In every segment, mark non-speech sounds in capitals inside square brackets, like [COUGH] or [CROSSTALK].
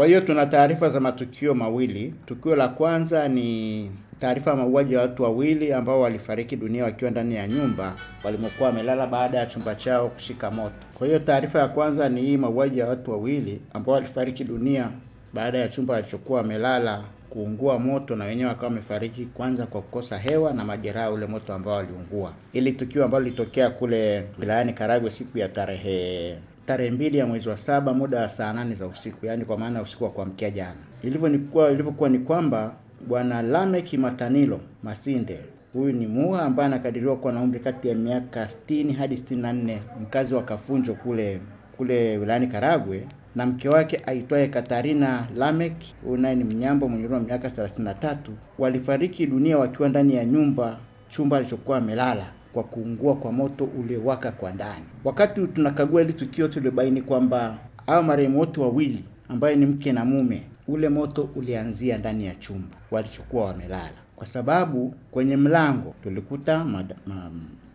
Kwa hiyo tuna taarifa za matukio mawili. Tukio la kwanza ni taarifa ya mauaji ya watu wawili ambao walifariki dunia wakiwa ndani ya nyumba walimokuwa wamelala baada ya chumba chao kushika moto. Kwa hiyo taarifa ya kwanza ni hii mauaji ya watu wawili ambao walifariki dunia baada ya chumba walichokuwa wamelala kuungua moto na wenyewe wakawa wamefariki kwanza kwa kukosa hewa na majeraha ule moto ambao waliungua. Ili tukio ambalo lilitokea kule wilayani Karagwe siku ya tarehe tarehe mbili ya mwezi wa saba muda wa saa nane za usiku, yaani kwa maana usiku wa kuamkia jana. Ilivyokuwa ilivyokuwa ni kwamba bwana Lamek Matanilo Masinde huyu ni muha ambaye anakadiriwa kuwa na umri kati ya miaka 60 hadi 64, mkazi wa Kafunjo kule kule wilayani Karagwe na mke wake aitwaye Katarina Lamek, huyu naye ni mnyambo mwenye umri wa miaka 33, walifariki dunia wakiwa ndani ya nyumba chumba alichokuwa amelala kwa kuungua kwa moto uliowaka kwa ndani. Wakati tunakagua hili tukio, tulibaini kwamba hao marehemu wote wawili ambaye ni mke na mume, ule moto ulianzia ndani ya chumba walichokuwa wamelala, kwa sababu kwenye mlango tulikuta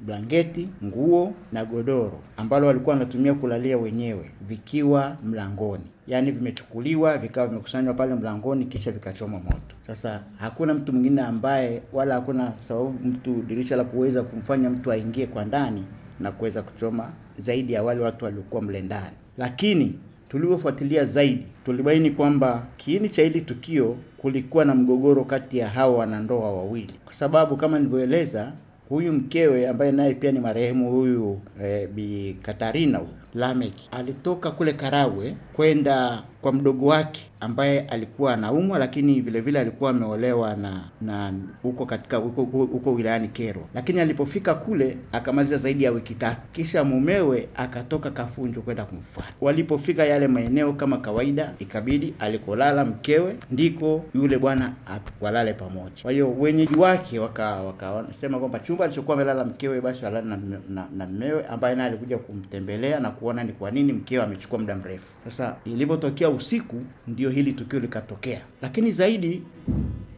blanketi, nguo na godoro ambalo walikuwa wanatumia kulalia wenyewe vikiwa mlangoni, yaani vimechukuliwa vikawa vimekusanywa pale mlangoni kisha vikachoma moto. Sasa hakuna mtu mwingine ambaye wala hakuna sababu mtu dirisha la kuweza kumfanya mtu aingie kwa ndani na kuweza kuchoma zaidi ya wale watu waliokuwa mle ndani, lakini tulivyofuatilia zaidi tulibaini kwamba kiini cha hili tukio kulikuwa na mgogoro kati ya hawa wanandoa wawili, kwa sababu kama nilivyoeleza, huyu mkewe ambaye naye pia ni marehemu huyu eh, Bi Katarina huyu Lamek alitoka kule Karawe kwenda kwa mdogo wake ambaye alikuwa anaumwa, lakini vile vile alikuwa ameolewa na na huko katika huko, wilayani Kero, lakini alipofika kule akamaliza zaidi ya wiki tatu, kisha mumewe akatoka Kafunjo kwenda kumfuata. Walipofika yale maeneo kama kawaida, ikabidi alikolala mkewe ndiko yule bwana walale pamoja. Kwa hiyo wenyeji wake waka wakasema kwamba chumba alichokuwa amelala mkewe basi walale na, na, na mmewe ambaye naye alikuja kumtembelea na kuona ni kwa nini mkeo amechukua muda mrefu. Sasa ilipotokea usiku, ndio hili tukio likatokea, lakini zaidi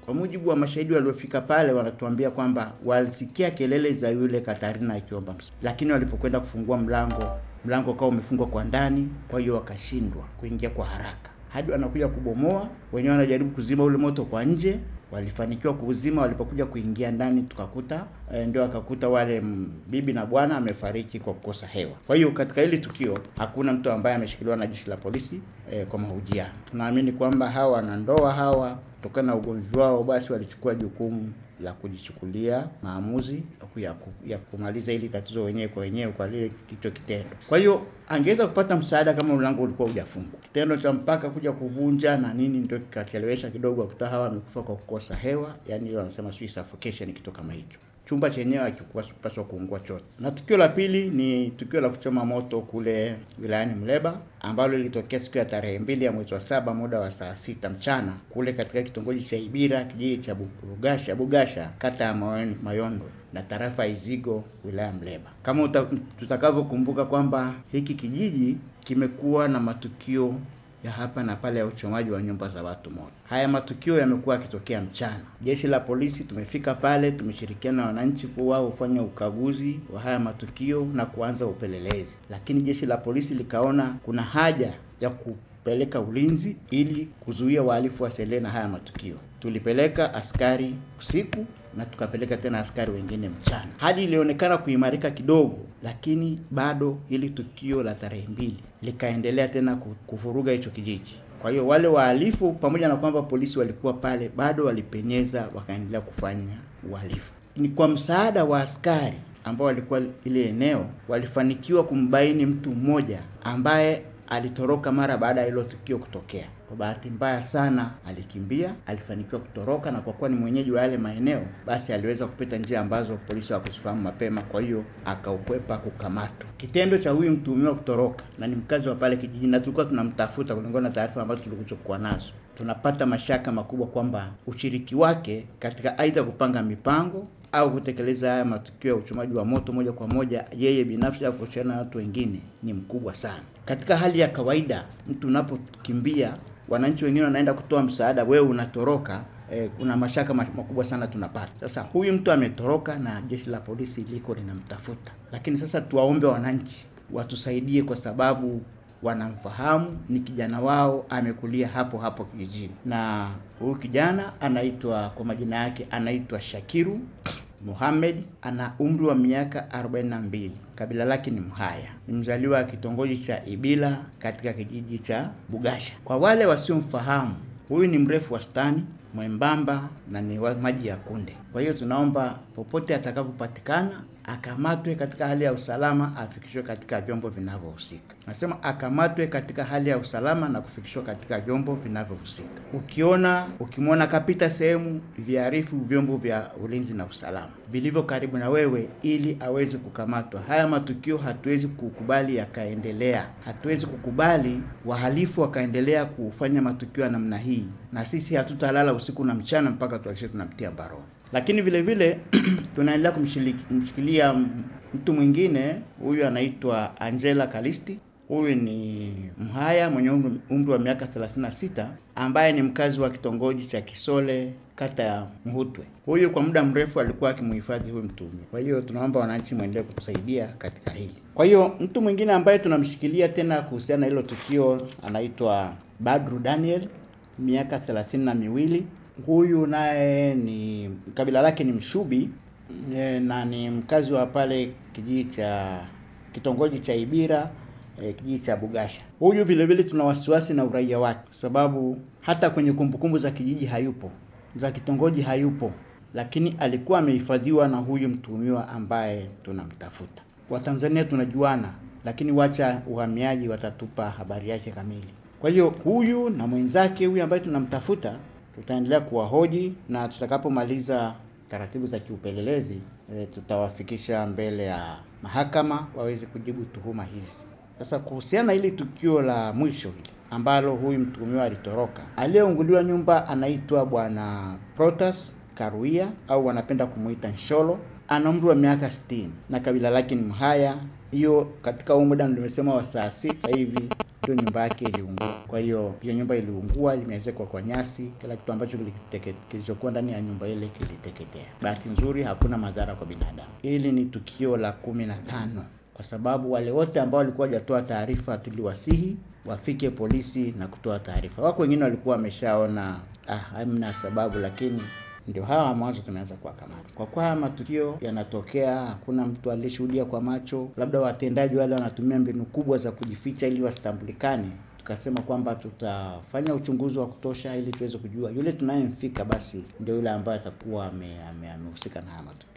kwa mujibu wa mashahidi waliofika pale, wanatuambia kwamba walisikia kelele za yule Katarina akiomba msaada, lakini walipokwenda kufungua mlango, mlango ukawa umefungwa kwa ndani, kwa hiyo wakashindwa kuingia kwa haraka. Hadi wanakuja kubomoa, wenyewe wanajaribu kuzima ule moto kwa nje, walifanikiwa kuuzima. Walipokuja kuingia ndani, tukakuta e, ndio akakuta wale m, bibi na bwana amefariki kwa kukosa hewa. Kwa hiyo katika hili tukio hakuna mtu ambaye ameshikiliwa na jeshi la polisi e, kwa mahojiano. Tunaamini kwamba hawa wanandoa hawa kutokana na ugomvi wao, basi walichukua jukumu la kujichukulia maamuzi ya, ku, ya kumaliza ili tatizo wenyewe kwa wenyewe kwa lile kicho kitendo. Kwa hiyo angeweza kupata msaada kama mlango ulikuwa hujafungwa. Kitendo cha mpaka kuja kuvunja na nini ndio kikachelewesha kidogo, akuta hawa amekufa kwa kukosa hewa, yani wanasema suffocation, kitu kama hicho. Chumba chenyewe hakikupaswa kuungua chote. Na tukio la pili ni tukio la kuchoma moto kule wilayani Mleba ambalo lilitokea siku ya tarehe mbili ya mwezi wa saba muda wa saa sita mchana kule katika kitongoji cha Ibira kijiji cha Bugasha, Bugasha kata ya Mayondo na tarafa ya Izigo wilaya Mleba. Kama tutakavyokumbuka kwamba hiki kijiji kimekuwa na matukio ya hapa na pale ya uchomaji wa nyumba za watu moto. Haya matukio yamekuwa yakitokea mchana. Jeshi la polisi tumefika pale, tumeshirikiana na wananchi kuwa hufanya ukaguzi wa haya matukio na kuanza upelelezi, lakini jeshi la polisi likaona kuna haja ya kupeleka ulinzi ili kuzuia wahalifu wasiendelee na haya matukio. Tulipeleka askari usiku na tukapeleka tena askari wengine mchana. Hali ilionekana kuimarika kidogo, lakini bado hili tukio la tarehe mbili likaendelea tena kuvuruga hicho kijiji. Kwa hiyo wale wahalifu, pamoja na kwamba polisi walikuwa pale, bado walipenyeza, wakaendelea kufanya uhalifu. Ni kwa msaada wa askari ambao walikuwa ile eneo, walifanikiwa kumbaini mtu mmoja ambaye alitoroka mara baada ya hilo tukio kutokea. Kwa bahati mbaya sana alikimbia, alifanikiwa kutoroka, na kwa kuwa ni mwenyeji wa yale maeneo, basi aliweza kupita njia ambazo polisi hawakuzifahamu mapema, kwa hiyo akaukwepa kukamatwa. Kitendo cha huyu mtuhumiwa kutoroka, na ni mkazi wa pale kijijini, na tulikuwa tunamtafuta kulingana na taarifa ambazo tulikuchokuwa nazo, tunapata mashaka makubwa kwamba ushiriki wake katika aidha kupanga mipango au kutekeleza haya matukio ya uchomaji wa moto moja kwa moja yeye binafsi au kushirikiana na watu wengine ni mkubwa sana. Katika hali ya kawaida, mtu unapokimbia, wananchi wengine wanaenda kutoa msaada, wewe unatoroka, eh, kuna mashaka makubwa sana tunapata. Sasa huyu mtu ametoroka na jeshi la polisi liko linamtafuta, lakini sasa tuwaombe wananchi watusaidie, kwa sababu wanamfahamu, ni kijana wao, amekulia hapo hapo kijijini, na huyu kijana anaitwa kwa majina yake anaitwa Shakiru Muhammad ana umri wa miaka 42. Kabila lake ni Mhaya. Ni mzaliwa wa kitongoji cha Ibila katika kijiji cha Bugasha. Kwa wale wasiomfahamu, huyu ni mrefu wastani, mwembamba na ni maji ya kunde. Kwa hiyo tunaomba popote atakapopatikana akamatwe katika hali ya usalama, afikishwe katika vyombo vinavyohusika. Nasema akamatwe katika hali ya usalama na kufikishwa katika vyombo vinavyohusika. Ukiona ukimwona kapita sehemu, viarifu vyombo vya ulinzi na usalama vilivyo karibu na wewe, ili aweze kukamatwa. Haya matukio hatuwezi kukubali yakaendelea, hatuwezi kukubali wahalifu wakaendelea kufanya matukio ya namna hii, na sisi hatutalala usiku na mchana mpaka tuhakikishe tunamtia mbaroni lakini vile vile [CLEARS THROAT] tunaendelea kumshikilia mtu mwingine. Huyu anaitwa Angela Kalisti. Huyu ni Mhaya mwenye umri wa miaka 36 ambaye ni mkazi wa kitongoji cha Kisole kata ya Mhutwe. Huyu kwa muda mrefu alikuwa akimhifadhi huyu mtumi Kwa hiyo tunaomba wananchi mwendelee kutusaidia katika hili. Kwa hiyo mtu mwingine ambaye tunamshikilia tena kuhusiana na hilo tukio anaitwa Badru Daniel, miaka thelathini na miwili huyu naye ni kabila lake ni Mshubi e, na ni mkazi wa pale kijiji cha kitongoji cha Ibira e, kijiji cha Bugasha. Huyu vile vile tuna wasiwasi na uraia wake, sababu hata kwenye kumbukumbu za kijiji hayupo, za kitongoji hayupo, lakini alikuwa amehifadhiwa na huyu mtuhumiwa ambaye tunamtafuta. Watanzania tunajuana, lakini wacha uhamiaji watatupa habari yake kamili. Kwa hiyo huyu na mwenzake huyu ambaye tunamtafuta tutaendelea kuwahoji na tutakapomaliza taratibu za kiupelelezi e, tutawafikisha mbele ya mahakama waweze kujibu tuhuma hizi. Sasa kuhusiana hili tukio la mwisho hili ambalo huyu mtuhumiwa alitoroka, aliyeunguliwa nyumba anaitwa bwana Protas Karuia au wanapenda kumuita Nsholo, ana umri wa miaka 60 na kabila lake ni Mhaya. Hiyo katika huu muda limesema wa saa sita hivi ndio nyumba yake iliungua. Kwa hiyo hiyo nyumba iliungua, limeezekwa kwa nyasi, kila kitu ambacho kilichokuwa ndani ya nyumba ile kiliteketea. Bahati nzuri hakuna madhara kwa binadamu. Hili ni tukio la kumi na tano, kwa sababu wale wote ambao walikuwa wajatoa taarifa tuliwasihi wafike polisi na kutoa taarifa. Wako wengine walikuwa wameshaona ah, hamna sababu, lakini ndio hawa mwanzo tumeanza kuwakamata. Kwa kuwa haya matukio yanatokea, hakuna mtu aliyeshuhudia kwa macho, labda watendaji wale wanatumia mbinu kubwa za kujificha ili wasitambulikane, tukasema kwamba tutafanya uchunguzi wa kutosha ili tuweze kujua yule tunayemfika, basi ndio yule ambaye atakuwa amehusika na haya matukio.